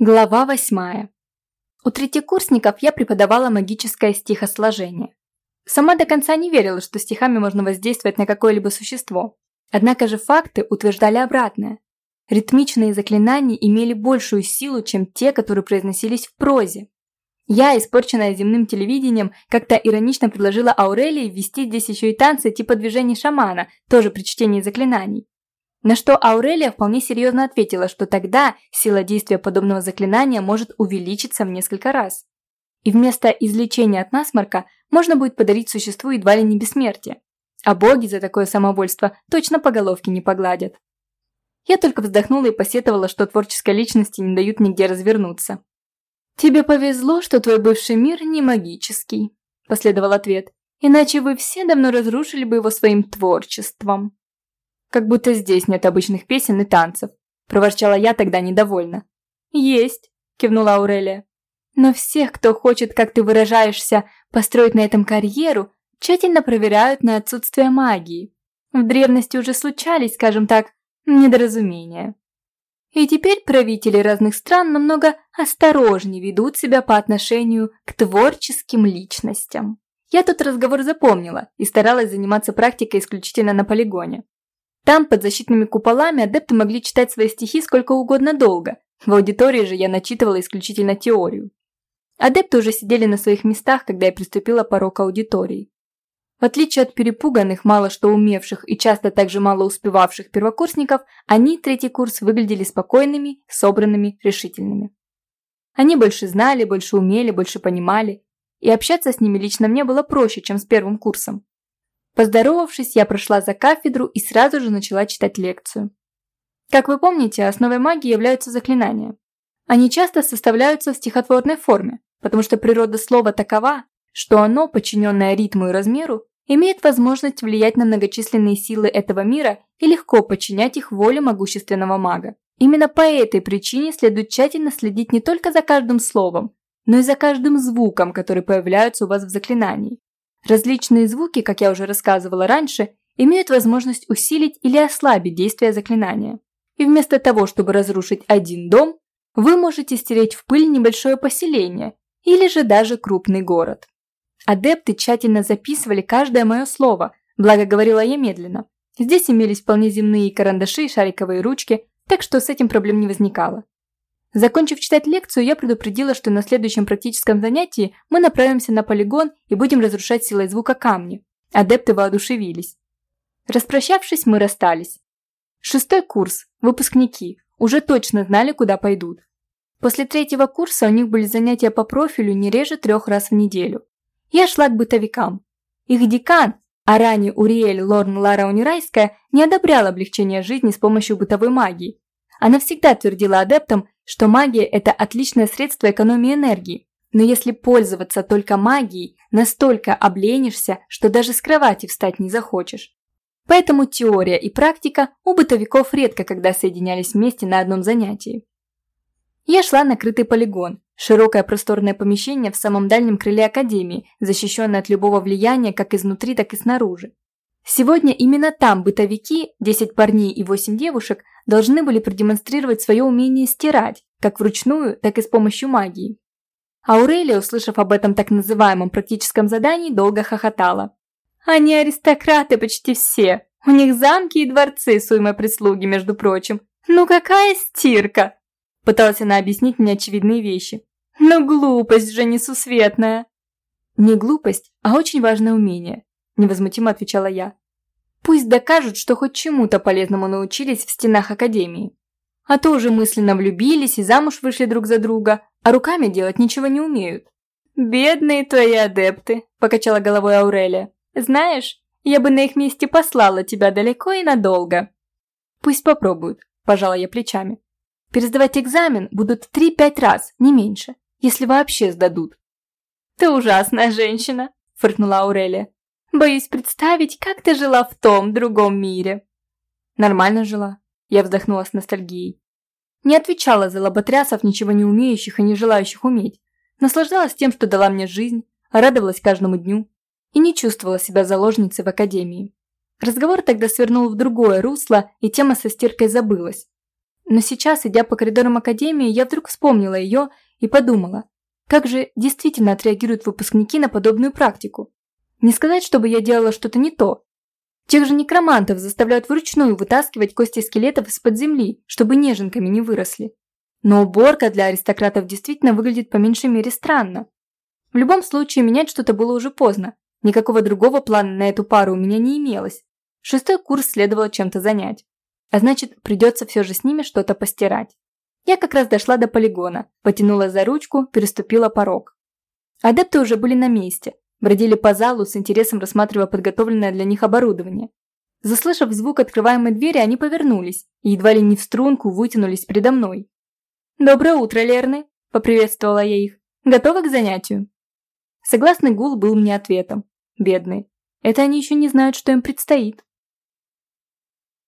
Глава восьмая. У третьекурсников я преподавала магическое стихосложение. Сама до конца не верила, что стихами можно воздействовать на какое-либо существо. Однако же факты утверждали обратное. Ритмичные заклинания имели большую силу, чем те, которые произносились в прозе. Я, испорченная земным телевидением, как-то иронично предложила Аурелии ввести здесь еще и танцы типа движений шамана, тоже при чтении заклинаний. На что Аурелия вполне серьезно ответила, что тогда сила действия подобного заклинания может увеличиться в несколько раз. И вместо излечения от насморка можно будет подарить существу едва ли не бессмертие. А боги за такое самовольство точно по головке не погладят. Я только вздохнула и посетовала, что творческой личности не дают нигде развернуться. «Тебе повезло, что твой бывший мир не магический», – последовал ответ. «Иначе вы все давно разрушили бы его своим творчеством». Как будто здесь нет обычных песен и танцев. Проворчала я тогда недовольно. Есть, кивнула Аурелия. Но всех, кто хочет, как ты выражаешься, построить на этом карьеру, тщательно проверяют на отсутствие магии. В древности уже случались, скажем так, недоразумения. И теперь правители разных стран намного осторожнее ведут себя по отношению к творческим личностям. Я тот разговор запомнила и старалась заниматься практикой исключительно на полигоне. Там, под защитными куполами, адепты могли читать свои стихи сколько угодно долго. В аудитории же я начитывала исключительно теорию. Адепты уже сидели на своих местах, когда я приступила порог аудитории. В отличие от перепуганных, мало что умевших и часто также мало успевавших первокурсников, они, третий курс, выглядели спокойными, собранными, решительными. Они больше знали, больше умели, больше понимали, и общаться с ними лично мне было проще, чем с первым курсом. Поздоровавшись, я прошла за кафедру и сразу же начала читать лекцию. Как вы помните, основой магии являются заклинания. Они часто составляются в стихотворной форме, потому что природа слова такова, что оно, подчиненное ритму и размеру, имеет возможность влиять на многочисленные силы этого мира и легко подчинять их воле могущественного мага. Именно по этой причине следует тщательно следить не только за каждым словом, но и за каждым звуком, который появляется у вас в заклинании. Различные звуки, как я уже рассказывала раньше, имеют возможность усилить или ослабить действие заклинания. И вместо того, чтобы разрушить один дом, вы можете стереть в пыль небольшое поселение или же даже крупный город. Адепты тщательно записывали каждое мое слово, благо говорила я медленно. Здесь имелись вполне земные карандаши и шариковые ручки, так что с этим проблем не возникало. Закончив читать лекцию, я предупредила, что на следующем практическом занятии мы направимся на полигон и будем разрушать силой звука камни. Адепты воодушевились. Распрощавшись, мы расстались. Шестой курс, выпускники, уже точно знали, куда пойдут. После третьего курса у них были занятия по профилю не реже трех раз в неделю. Я шла к бытовикам. Их декан, а ранее Уриэль Лорн Лара Унирайская, не одобрял облегчение жизни с помощью бытовой магии. Она всегда твердила адептам, что магия – это отличное средство экономии энергии. Но если пользоваться только магией, настолько обленишься, что даже с кровати встать не захочешь. Поэтому теория и практика у бытовиков редко когда соединялись вместе на одном занятии. Я шла на крытый полигон, широкое просторное помещение в самом дальнем крыле академии, защищенное от любого влияния как изнутри, так и снаружи. Сегодня именно там бытовики, 10 парней и 8 девушек, должны были продемонстрировать свое умение стирать, как вручную, так и с помощью магии. Аурелия, услышав об этом так называемом практическом задании, долго хохотала. «Они аристократы почти все. У них замки и дворцы с уймой прислуги, между прочим. Ну какая стирка!» Пыталась она объяснить мне очевидные вещи. «Ну глупость же несусветная!» «Не глупость, а очень важное умение», невозмутимо отвечала я. Пусть докажут, что хоть чему-то полезному научились в стенах академии. А то уже мысленно влюбились и замуж вышли друг за друга, а руками делать ничего не умеют. «Бедные твои адепты», – покачала головой Аурелия. «Знаешь, я бы на их месте послала тебя далеко и надолго». «Пусть попробуют», – пожала я плечами. «Пересдавать экзамен будут три-пять раз, не меньше, если вообще сдадут». «Ты ужасная женщина», – фыркнула Аурелия. Боюсь представить, как ты жила в том другом мире. Нормально жила. Я вздохнула с ностальгией. Не отвечала за лоботрясов, ничего не умеющих и не желающих уметь. Наслаждалась тем, что дала мне жизнь, радовалась каждому дню и не чувствовала себя заложницей в академии. Разговор тогда свернул в другое русло, и тема со стиркой забылась. Но сейчас, идя по коридорам академии, я вдруг вспомнила ее и подумала, как же действительно отреагируют выпускники на подобную практику. Не сказать, чтобы я делала что-то не то. Тех же некромантов заставляют вручную вытаскивать кости скелетов из-под земли, чтобы неженками не выросли. Но уборка для аристократов действительно выглядит по меньшей мере странно. В любом случае, менять что-то было уже поздно. Никакого другого плана на эту пару у меня не имелось. Шестой курс следовало чем-то занять. А значит, придется все же с ними что-то постирать. Я как раз дошла до полигона, потянула за ручку, переступила порог. Адепты уже были на месте, бродили по залу с интересом рассматривая подготовленное для них оборудование. Заслышав звук открываемой двери, они повернулись и едва ли не в струнку вытянулись передо мной. «Доброе утро, Лерны!» – поприветствовала я их. «Готовы к занятию?» Согласный гул был мне ответом. Бедные. Это они еще не знают, что им предстоит.